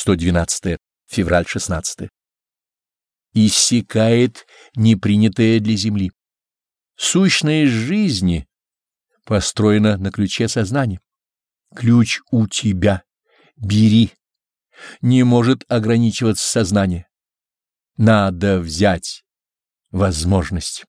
112 февраль 16 Иссякает непринятое для земли. Сущность жизни построена на ключе сознания. Ключ у тебя. Бери. Не может ограничиваться сознание. Надо взять возможность.